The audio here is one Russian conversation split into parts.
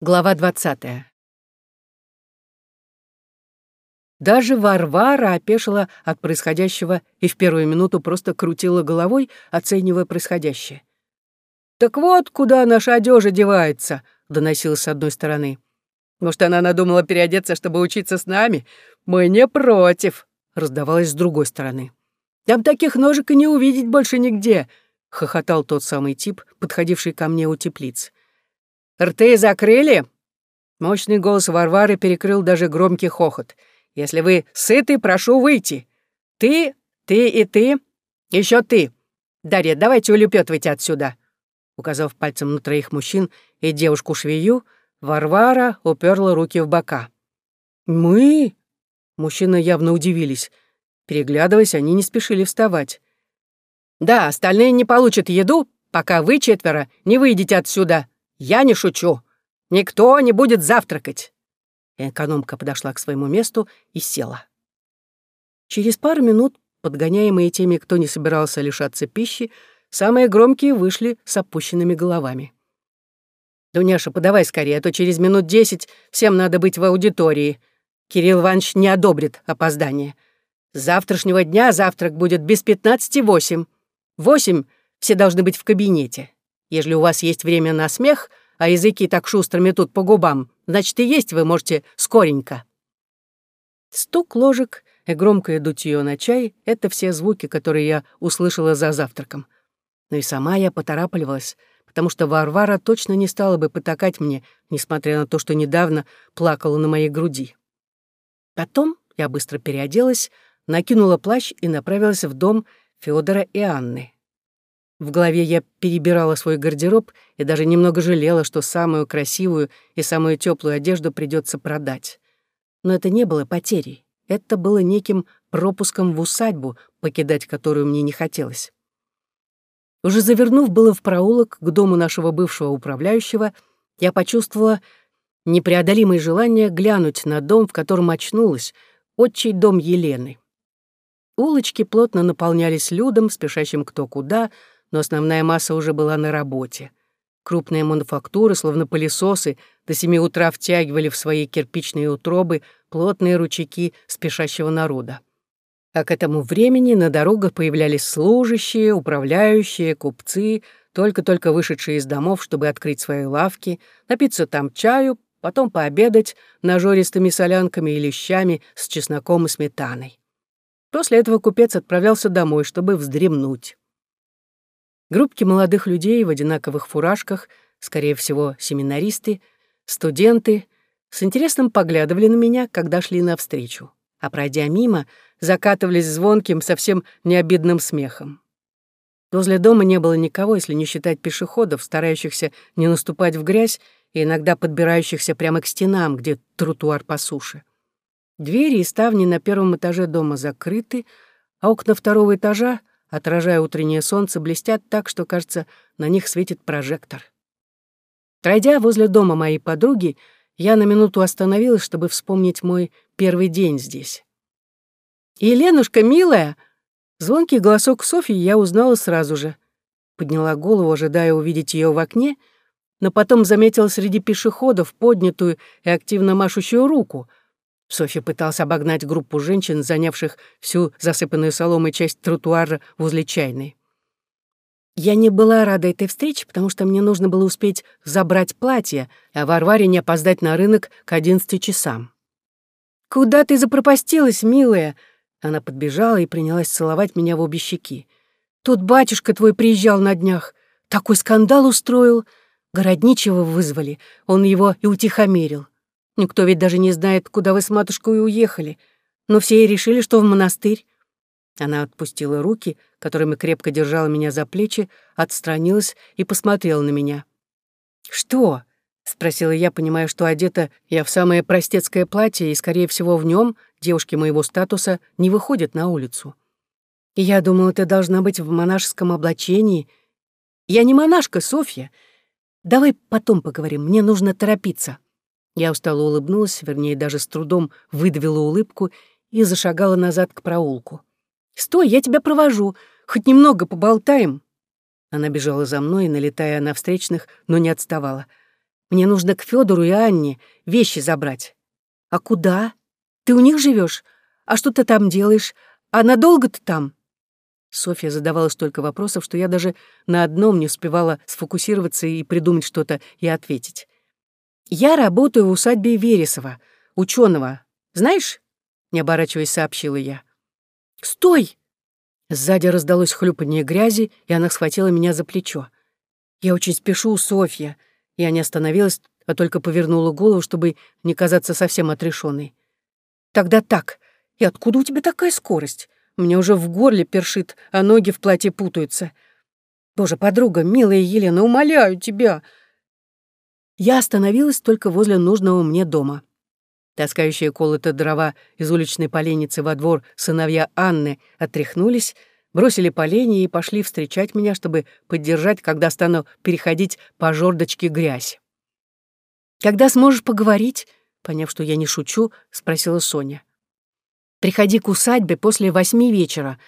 Глава двадцатая. Даже Варвара опешила от происходящего и в первую минуту просто крутила головой, оценивая происходящее. «Так вот, куда наша одежда девается», — доносилось с одной стороны. «Может, она надумала переодеться, чтобы учиться с нами? Мы не против», — раздавалось с другой стороны. «Там таких ножек и не увидеть больше нигде», — хохотал тот самый тип, подходивший ко мне у теплиц. «Рты закрыли?» Мощный голос Варвары перекрыл даже громкий хохот. «Если вы сыты, прошу выйти. Ты, ты и ты, еще ты. Дарья, давайте улепетывайте отсюда». Указав пальцем на троих мужчин и девушку-швею, Варвара уперла руки в бока. «Мы?» Мужчины явно удивились. Переглядываясь, они не спешили вставать. «Да, остальные не получат еду, пока вы четверо не выйдете отсюда», я не шучу. Никто не будет завтракать. Экономка подошла к своему месту и села. Через пару минут, подгоняемые теми, кто не собирался лишаться пищи, самые громкие вышли с опущенными головами. «Дуняша, подавай скорее, а то через минут десять всем надо быть в аудитории. Кирилл Иванович не одобрит опоздание. С завтрашнего дня завтрак будет без пятнадцати восемь. Восемь все должны быть в кабинете. Ежели у вас есть время на смех, а языки так шустро метут по губам, значит, и есть вы можете скоренько». Стук ложек и громкое дутье на чай — это все звуки, которые я услышала за завтраком. Но и сама я поторапливалась, потому что Варвара точно не стала бы потакать мне, несмотря на то, что недавно плакала на моей груди. Потом я быстро переоделась, накинула плащ и направилась в дом Федора и Анны. В голове я перебирала свой гардероб и даже немного жалела, что самую красивую и самую теплую одежду придется продать. Но это не было потерей. Это было неким пропуском в усадьбу, покидать которую мне не хотелось. Уже завернув было в проулок к дому нашего бывшего управляющего, я почувствовала непреодолимое желание глянуть на дом, в котором очнулась, отчий дом Елены. Улочки плотно наполнялись людом, спешащим кто куда, но основная масса уже была на работе. Крупные мануфактуры, словно пылесосы, до семи утра втягивали в свои кирпичные утробы плотные ручейки спешащего народа. А к этому времени на дорогах появлялись служащие, управляющие, купцы, только-только вышедшие из домов, чтобы открыть свои лавки, напиться там чаю, потом пообедать нажористыми солянками и лещами с чесноком и сметаной. После этого купец отправлялся домой, чтобы вздремнуть. Группки молодых людей в одинаковых фуражках, скорее всего, семинаристы, студенты, с интересом поглядывали на меня, когда шли навстречу, а пройдя мимо, закатывались звонким, совсем необидным смехом. Возле дома не было никого, если не считать пешеходов, старающихся не наступать в грязь и иногда подбирающихся прямо к стенам, где тротуар по суше. Двери и ставни на первом этаже дома закрыты, а окна второго этажа отражая утреннее солнце, блестят так, что, кажется, на них светит прожектор. Пройдя возле дома моей подруги, я на минуту остановилась, чтобы вспомнить мой первый день здесь. «Еленушка, милая!» Звонкий голосок Софьи я узнала сразу же. Подняла голову, ожидая увидеть ее в окне, но потом заметила среди пешеходов поднятую и активно машущую руку — Софья пыталась обогнать группу женщин, занявших всю засыпанную соломой часть тротуара возле чайной. Я не была рада этой встрече, потому что мне нужно было успеть забрать платье, а Варваре не опоздать на рынок к одиннадцати часам. «Куда ты запропастилась, милая?» Она подбежала и принялась целовать меня в обе щеки. «Тут батюшка твой приезжал на днях. Такой скандал устроил. Городничего вызвали. Он его и утихомирил. Никто ведь даже не знает, куда вы с матушкой уехали. Но все и решили, что в монастырь. Она отпустила руки, которыми крепко держала меня за плечи, отстранилась и посмотрела на меня. «Что?» — спросила я, понимая, что одета я в самое простецкое платье, и, скорее всего, в нем девушки моего статуса не выходят на улицу. Я думала, ты должна быть в монашеском облачении. Я не монашка, Софья. Давай потом поговорим, мне нужно торопиться. Я устало улыбнулась, вернее, даже с трудом выдавила улыбку и зашагала назад к проулку. «Стой, я тебя провожу, хоть немного поболтаем». Она бежала за мной, налетая на встречных, но не отставала. Мне нужно к Федору и Анне вещи забрать. А куда? Ты у них живешь? А что ты там делаешь? А надолго ты там? Софья задавала столько вопросов, что я даже на одном не успевала сфокусироваться и придумать что-то и ответить. «Я работаю в усадьбе Вересова, ученого. Знаешь?» — не оборачиваясь, сообщила я. «Стой!» Сзади раздалось хлюпанье грязи, и она схватила меня за плечо. «Я очень спешу, Софья». Я не остановилась, а только повернула голову, чтобы не казаться совсем отрешенной. «Тогда так. И откуда у тебя такая скорость? Мне уже в горле першит, а ноги в платье путаются. Боже, подруга, милая Елена, умоляю тебя!» Я остановилась только возле нужного мне дома. Таскающие колото дрова из уличной поленницы во двор сыновья Анны отряхнулись, бросили поленья и пошли встречать меня, чтобы поддержать, когда стану переходить по жердочке грязь. «Когда сможешь поговорить?» Поняв, что я не шучу, спросила Соня. «Приходи к усадьбе после восьми вечера.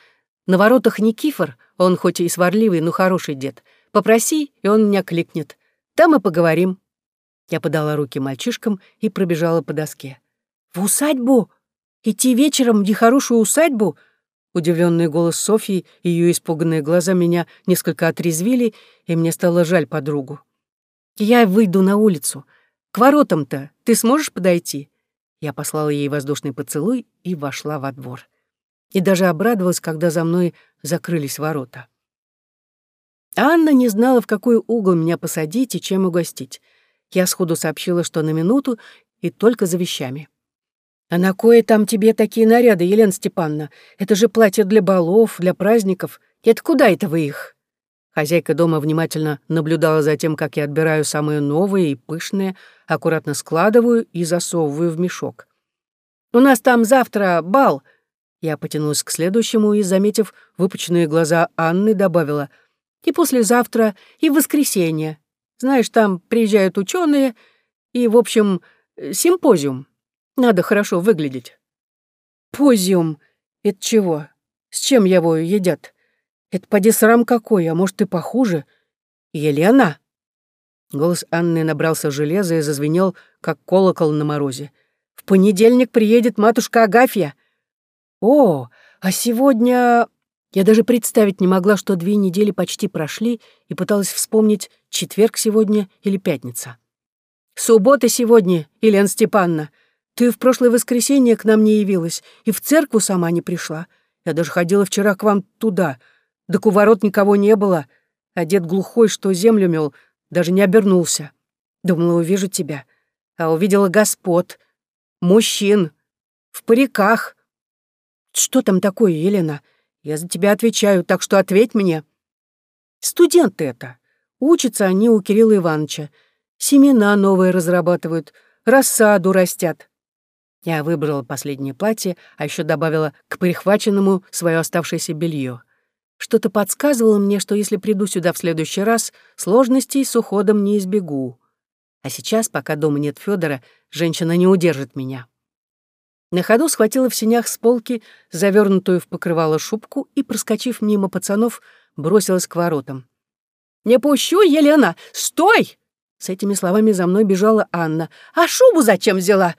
На воротах Никифор, он хоть и сварливый, но хороший дед. Попроси, и он меня кликнет. Там и поговорим». Я подала руки мальчишкам и пробежала по доске. «В усадьбу? Идти вечером в нехорошую усадьбу?» Удивленный голос Софьи и ее испуганные глаза меня несколько отрезвили, и мне стало жаль подругу. «Я выйду на улицу. К воротам-то ты сможешь подойти?» Я послала ей воздушный поцелуй и вошла во двор. И даже обрадовалась, когда за мной закрылись ворота. Анна не знала, в какой угол меня посадить и чем угостить. Я сходу сообщила, что на минуту и только за вещами. «А на кое там тебе такие наряды, Елена Степановна? Это же платье для балов, для праздников. Это куда это вы их?» Хозяйка дома внимательно наблюдала за тем, как я отбираю самые новые и пышные, аккуратно складываю и засовываю в мешок. «У нас там завтра бал!» Я потянулась к следующему и, заметив выпученные глаза Анны, добавила «И послезавтра, и в воскресенье. Знаешь, там приезжают ученые, и, в общем, симпозиум. Надо хорошо выглядеть. Позиум. Это чего? С чем его едят? Это поди срам какой, а может и похуже. Елена? Голос Анны набрался железа и зазвенел, как колокол на морозе. В понедельник приедет матушка Агафья. О, а сегодня... Я даже представить не могла, что две недели почти прошли, и пыталась вспомнить, четверг сегодня или пятница. «Суббота сегодня, Елена Степановна. Ты в прошлое воскресенье к нам не явилась и в церкву сама не пришла. Я даже ходила вчера к вам туда. Да у ворот никого не было. А дед глухой, что землю мел, даже не обернулся. Думала, увижу тебя. А увидела господ, мужчин, в париках. Что там такое, Елена? Я за тебя отвечаю, так что ответь мне. Студенты это. Учатся они у Кирилла Ивановича. Семена новые разрабатывают, рассаду растят. Я выбрала последнее платье, а еще добавила к прихваченному свое оставшееся белье. Что-то подсказывало мне, что если приду сюда в следующий раз, сложностей с уходом не избегу. А сейчас, пока дома нет Федора, женщина не удержит меня. На ходу схватила в синях с полки завернутую в покрывало шубку и, проскочив мимо пацанов, бросилась к воротам. «Не пущу, Елена! Стой!» С этими словами за мной бежала Анна. «А шубу зачем взяла?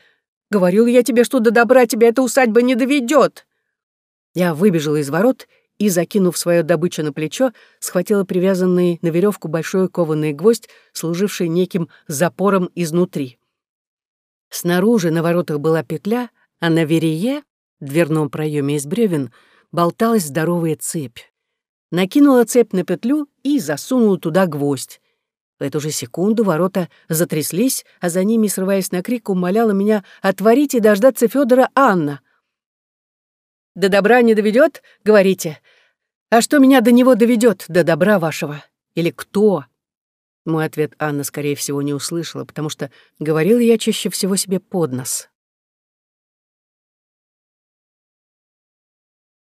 Говорил я тебе, что до добра тебя эта усадьба не доведет. Я выбежала из ворот и, закинув свою добычу на плечо, схватила привязанный на веревку большой кованый гвоздь, служивший неким запором изнутри. Снаружи на воротах была петля, а на верее, дверном проеме из бревен, болталась здоровая цепь. Накинула цепь на петлю и засунула туда гвоздь. В эту же секунду ворота затряслись, а за ними, срываясь на крик, умоляла меня отворить и дождаться Федора Анна. «До добра не доведет, говорите? А что меня до него доведет, до добра вашего? Или кто?» Мой ответ Анна, скорее всего, не услышала, потому что говорил я чаще всего себе под нос.